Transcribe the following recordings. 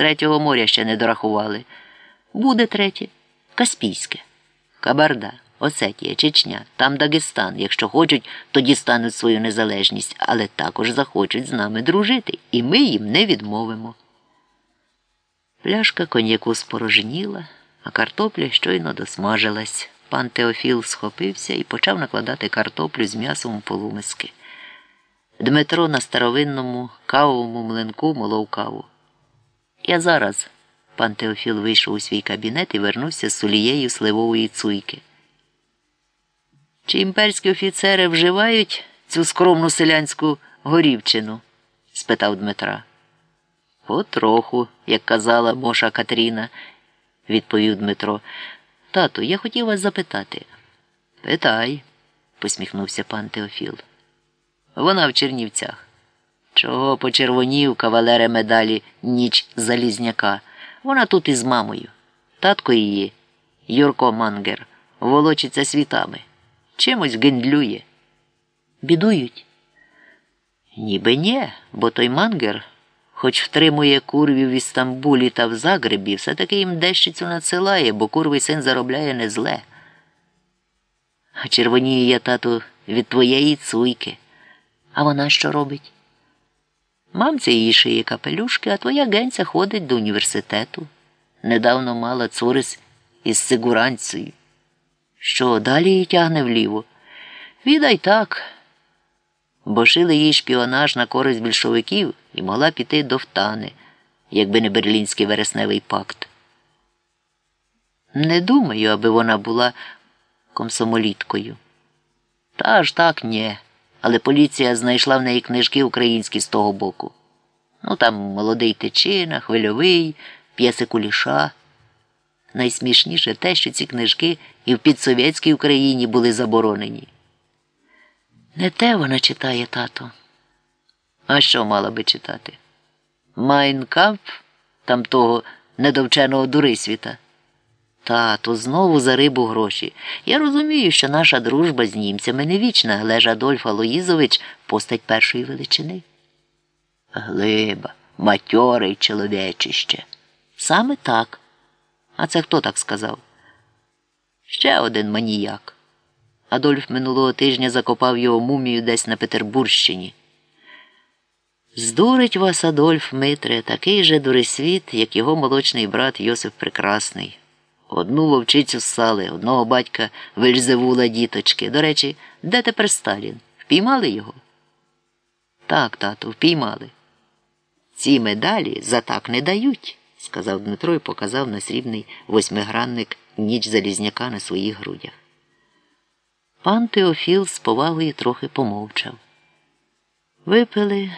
Третього моря ще не дорахували. Буде третє Каспійське, Кабарда, Осетія, Чечня, там Дагестан. Якщо хочуть, тоді стануть свою незалежність, але також захочуть з нами дружити, і ми їм не відмовимо. Пляшка коньяку спорожніла, а картопля щойно досмажилась. Пан Теофіл схопився і почав накладати картоплю з м'ясом у полумиски. Дмитро на старовинному кавовому млинку молов каву. Я зараз. Пан Теофіл вийшов у свій кабінет і вернувся з сулією сливової цуйки. Чи імперські офіцери вживають цю скромну селянську горівчину? спитав Дмитра. Потроху, як казала Моша Катріна, відповів Дмитро. Тату, я хотів вас запитати. Питай, посміхнувся пан Теофіл. Вона в Чернівцях. Чого почервонів кавалере медалі ніч Залізняка? Вона тут із мамою. Татко її, Юрко Мангер, волочиться світами. Чимось гендлює. Бідують? Ніби ні, бо той мангер, хоч втримує курвів в Істамбулі та в Загребі, все-таки їм дещицю надсилає, бо курвий син заробляє не зле. А червоніє я, тату, від твоєї цуйки. А вона що робить? Мамця її шиє капелюшки, а твоя генця ходить до університету. Недавно мала цурис із сигуранцею. Що, далі її тягне вліво? Відай так. Бо шили їй шпіонаж на користь більшовиків і могла піти до втани, якби не берлінський вересневий пакт. Не думаю, аби вона була комсомоліткою. Та аж так ні. Але поліція знайшла в неї книжки українські з того боку. Ну там молодий тичина, хвильовий, п'єси куліша. Найсмішніше те, що ці книжки і в підсовєтській Україні були заборонені. Не те вона читає, тато. А що мала би читати? Майнкамп там того недовченого дурисвіта. Тато, знову за рибу гроші. Я розумію, що наша дружба з німцями не вічна, але ж Адольф Алоїзович постать першої величини. Глиба, матьорий чоловічище. Саме так. А це хто так сказав? Ще один маніяк. Адольф минулого тижня закопав його мумію десь на Петербурщині. Здурить вас, Адольф Митре, такий же дурисвіт, як його молочний брат Йосиф Прекрасний. Одну вовчицю ссали, одного батька Вельзевула діточки. До речі, де тепер Сталін? Впіймали його? Так, тату, впіймали. Ці медалі за так не дають, сказав Дмитро і показав на срібний восьмигранник ніч Залізняка на своїх грудях. Пан Теофіл з повагою трохи помовчав. Випили,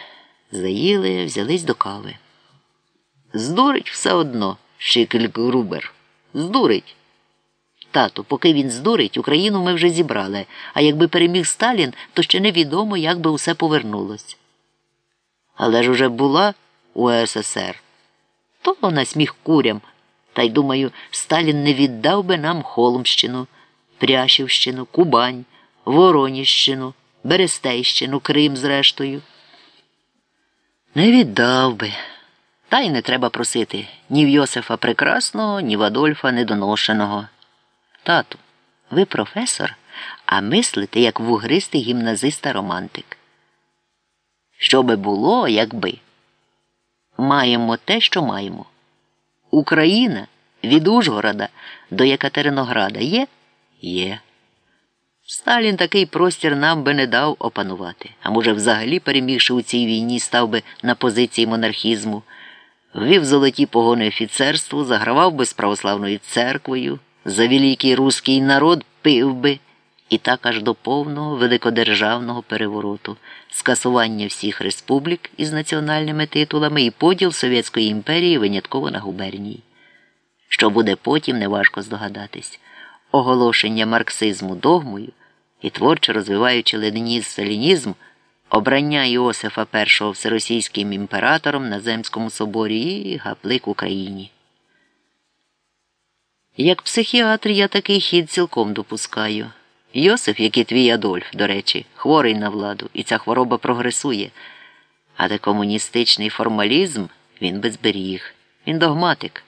заїли, взялись до кави. Здурить все одно, Шикль Грубер. Здурить. Тату, поки він здурить, Україну ми вже зібрали, а якби переміг Сталін, то ще невідомо, як би усе повернулось. Але ж уже була у СССР. То на сміх курям. Та й думаю, Сталін не віддав би нам Холмщину, Пряшівщину, Кубань, Вороніщину, Берестейщину, Крим, зрештою. Не віддав би. Та й не треба просити ні в Йосифа Прекрасного, ні в Адольфа Недоношеного. Тату, ви професор, а мислите, як вугристий гімназиста романтик. Що би було, якби? Маємо те, що маємо. Україна від Ужгорода до Екатеринограда є? Є. Сталін такий простір нам би не дав опанувати, а може, взагалі, перемігши у цій війні, став би на позиції монархізму, ввів золоті погони офіцерству, загравав би з православною церквою, за великий руський народ пив би, і так аж до повного великодержавного перевороту, скасування всіх республік із національними титулами і поділ Совєтської імперії винятково на губернії. Що буде потім, неважко здогадатись. Оголошення марксизму догмою і творчо розвиваючи ленінізм сталінізм обрання Іосифа І всеросійським імператором на Земському соборі і гаплик Україні. Як психіатр я такий хід цілком допускаю. Йосиф, як і твій Адольф, до речі, хворий на владу, і ця хвороба прогресує, але комуністичний формалізм він би зберіг. Він догматик.